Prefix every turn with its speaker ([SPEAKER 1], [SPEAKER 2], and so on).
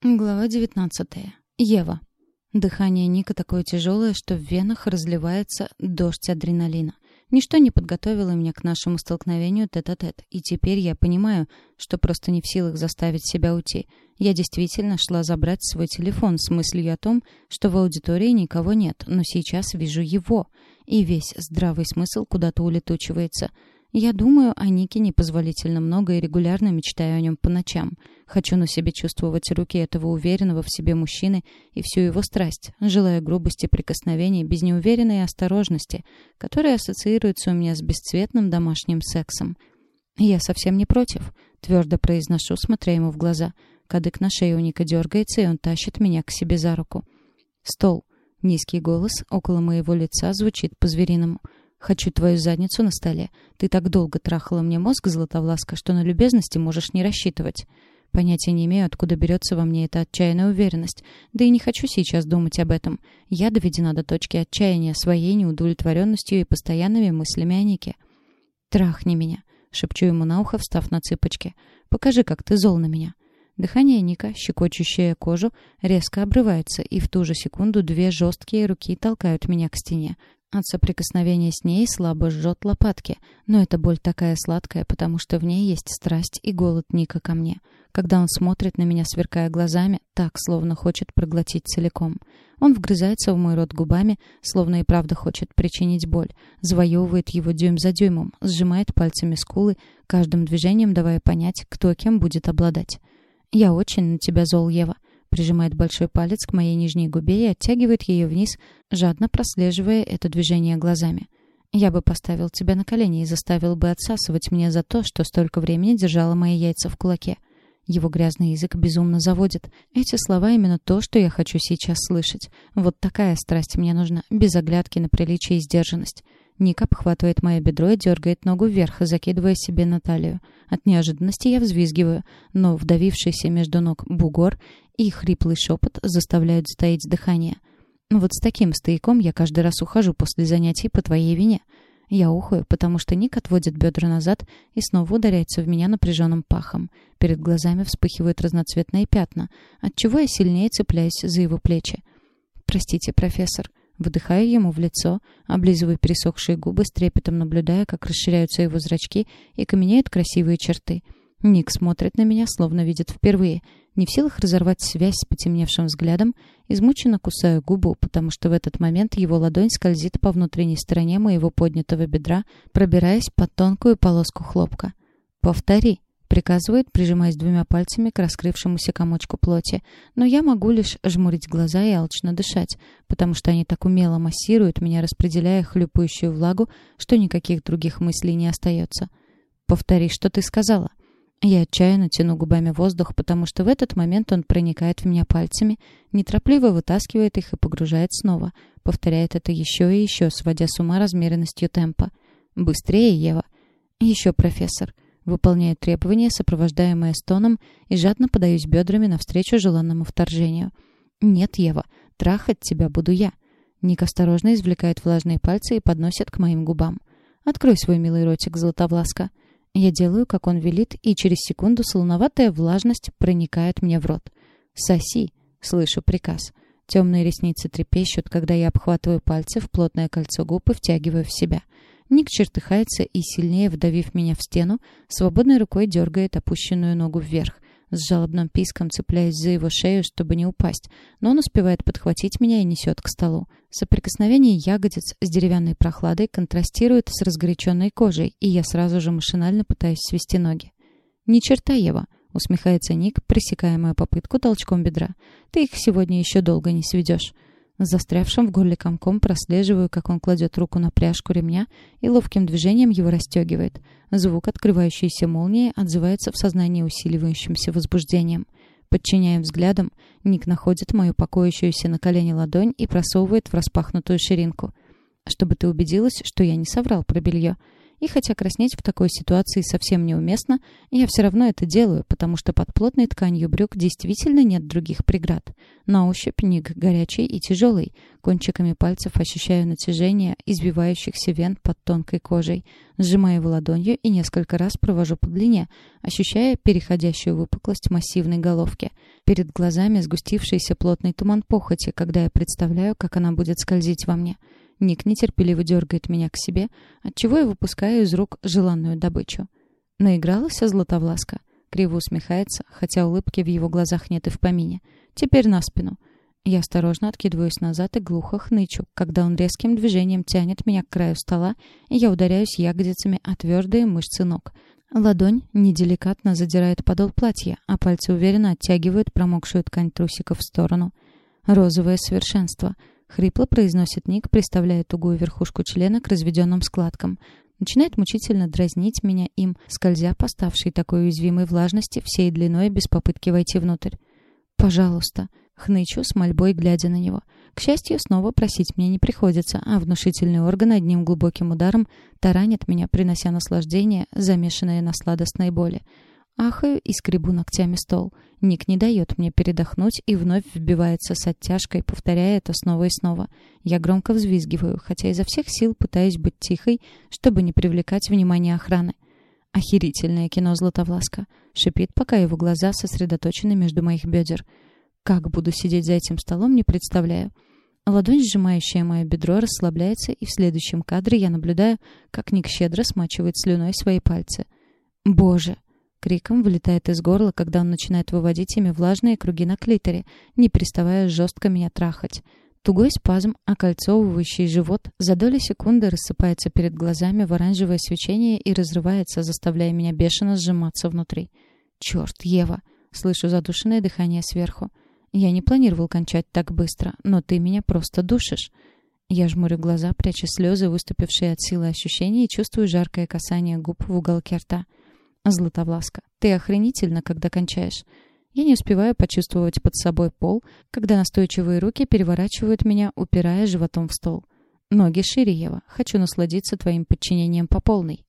[SPEAKER 1] Глава 19. Ева. Дыхание Ника такое тяжелое, что в венах разливается дождь адреналина. Ничто не подготовило меня к нашему столкновению тет-а-тет, и теперь я понимаю, что просто не в силах заставить себя уйти. Я действительно шла забрать свой телефон с мыслью о том, что в аудитории никого нет, но сейчас вижу его, и весь здравый смысл куда-то улетучивается — я думаю о Нике непозволительно много и регулярно мечтаю о нем по ночам. Хочу на себе чувствовать руки этого уверенного в себе мужчины и всю его страсть, желая грубости прикосновений без неуверенной осторожности, которая ассоциируется у меня с бесцветным домашним сексом. Я совсем не против, твердо произношу, смотря ему в глаза. Кадык на шее у Ника дергается, и он тащит меня к себе за руку. «Стол». Низкий голос около моего лица звучит по-звериному — Хочу твою задницу на столе. Ты так долго трахала мне мозг, Златовласка, что на любезности можешь не рассчитывать. Понятия не имею, откуда берется во мне эта отчаянная уверенность. Да и не хочу сейчас думать об этом. Я доведена до точки отчаяния своей неудовлетворенностью и постоянными мыслями о Нике. «Трахни меня», — шепчу ему на ухо, встав на цыпочки. «Покажи, как ты зол на меня». Дыхание Ника, щекочущее кожу, резко обрывается, и в ту же секунду две жесткие руки толкают меня к стене. От соприкосновения с ней слабо жжет лопатки, но эта боль такая сладкая, потому что в ней есть страсть и голод Ника ко мне. Когда он смотрит на меня, сверкая глазами, так, словно хочет проглотить целиком. Он вгрызается в мой рот губами, словно и правда хочет причинить боль, завоевывает его дюйм за дюймом, сжимает пальцами скулы, каждым движением давая понять, кто кем будет обладать. «Я очень на тебя зол, Ева», прижимает большой палец к моей нижней губе и оттягивает ее вниз, жадно прослеживая это движение глазами. Я бы поставил тебя на колени и заставил бы отсасывать мне за то, что столько времени держала мои яйца в кулаке. Его грязный язык безумно заводит. Эти слова именно то, что я хочу сейчас слышать. Вот такая страсть мне нужна, без оглядки на приличие и сдержанность. Ник обхватывает мое бедро и дергает ногу вверх, закидывая себе на талию. От неожиданности я взвизгиваю, но вдавившийся между ног бугор и хриплый шепот заставляют затаить дыхание. Вот с таким стояком я каждый раз ухожу после занятий по твоей вине. Я ухаю, потому что Ник отводит бедра назад и снова ударяется в меня напряженным пахом. Перед глазами вспыхивают разноцветные пятна, отчего я сильнее цепляюсь за его плечи. «Простите, профессор», Выдыхаю ему в лицо, облизываю пересохшие губы, с трепетом наблюдая, как расширяются его зрачки и каменеют красивые черты. Ник смотрит на меня, словно видит впервые. Не в силах разорвать связь с потемневшим взглядом, измученно кусаю губу, потому что в этот момент его ладонь скользит по внутренней стороне моего поднятого бедра, пробираясь под тонкую полоску хлопка. «Повтори», Приказывает, прижимаясь двумя пальцами к раскрывшемуся комочку плоти. Но я могу лишь жмурить глаза и алчно дышать, потому что они так умело массируют меня, распределяя хлюпающую влагу, что никаких других мыслей не остается. «Повтори, что ты сказала». Я отчаянно тяну губами воздух, потому что в этот момент он проникает в меня пальцами, неторопливо вытаскивает их и погружает снова. Повторяет это еще и еще, сводя с ума размеренностью темпа. «Быстрее, Ева!» «Еще, профессор!» Выполняю требования, сопровождаемое стоном, и жадно подаюсь бедрами навстречу желанному вторжению. «Нет, Ева, трахать тебя буду я». Ник осторожно извлекает влажные пальцы и подносит к моим губам. «Открой свой милый ротик, Златовласка». Я делаю, как он велит, и через секунду солоноватая влажность проникает мне в рот. «Соси!» — слышу приказ. Темные ресницы трепещут, когда я обхватываю пальцы в плотное кольцо губ и втягиваю в себя — Ник чертыхается и, сильнее вдавив меня в стену, свободной рукой дергает опущенную ногу вверх. С жалобным писком цепляясь за его шею, чтобы не упасть, но он успевает подхватить меня и несет к столу. Соприкосновение ягодиц с деревянной прохладой контрастирует с разгоряченной кожей, и я сразу же машинально пытаюсь свести ноги. «Ни черта, Ева!» — усмехается Ник, пресекая мою попытку толчком бедра. «Ты их сегодня еще долго не сведешь». Застрявшим в горле комком прослеживаю, как он кладет руку на пряжку ремня и ловким движением его расстегивает. Звук открывающейся молнии отзывается в сознании усиливающимся возбуждением. Подчиняя взглядом, Ник находит мою покоящуюся на колене ладонь и просовывает в распахнутую ширинку. Чтобы ты убедилась, что я не соврал про белье. И хотя краснеть в такой ситуации совсем неуместно, я все равно это делаю, потому что под плотной тканью брюк действительно нет других преград. На ощупь ник горячий и тяжелый. Кончиками пальцев ощущаю натяжение избивающихся вен под тонкой кожей. Сжимаю его ладонью и несколько раз провожу по длине, ощущая переходящую выпуклость массивной головки. Перед глазами сгустившийся плотный туман похоти, когда я представляю, как она будет скользить во мне. Ник нетерпеливо дергает меня к себе, отчего я выпускаю из рук желанную добычу. Наигралась Златовласка. Криво усмехается, хотя улыбки в его глазах нет и в помине. Теперь на спину. Я осторожно откидываюсь назад и глухо хнычу, когда он резким движением тянет меня к краю стола, и я ударяюсь ягодицами о твердые мышцы ног. Ладонь неделикатно задирает подол платья, а пальцы уверенно оттягивают промокшую ткань трусиков в сторону. Розовое совершенство — Хрипло произносит Ник, приставляя тугую верхушку члена к разведенным складкам. Начинает мучительно дразнить меня им, скользя по ставшей такой уязвимой влажности всей длиной без попытки войти внутрь. «Пожалуйста», — хнычу с мольбой, глядя на него. К счастью, снова просить мне не приходится, а внушительный орган одним глубоким ударом таранит меня, принося наслаждение, замешанное на сладостной боли. Ахаю и скребу ногтями стол. Ник не дает мне передохнуть и вновь вбивается с оттяжкой, повторяя это снова и снова. Я громко взвизгиваю, хотя изо всех сил пытаюсь быть тихой, чтобы не привлекать внимание охраны. «Охерительное кино Златовласка!» — шипит, пока его глаза сосредоточены между моих бедер. Как буду сидеть за этим столом, не представляю. Ладонь, сжимающая мое бедро, расслабляется, и в следующем кадре я наблюдаю, как Ник щедро смачивает слюной свои пальцы. «Боже!» Криком вылетает из горла, когда он начинает выводить ими влажные круги на клиторе, не переставая жестко меня трахать. Тугой спазм, окольцовывающий живот, за доли секунды рассыпается перед глазами в оранжевое свечение и разрывается, заставляя меня бешено сжиматься внутри. «Черт, Ева!» — слышу задушенное дыхание сверху. «Я не планировал кончать так быстро, но ты меня просто душишь». Я жмурю глаза, пряча слезы, выступившие от силы ощущений, и чувствую жаркое касание губ в уголке рта. Златовласка, ты охренительно, когда кончаешь. Я не успеваю почувствовать под собой пол, когда настойчивые руки переворачивают меня, упирая животом в стол. Ноги шире, Ева. Хочу насладиться твоим подчинением по полной.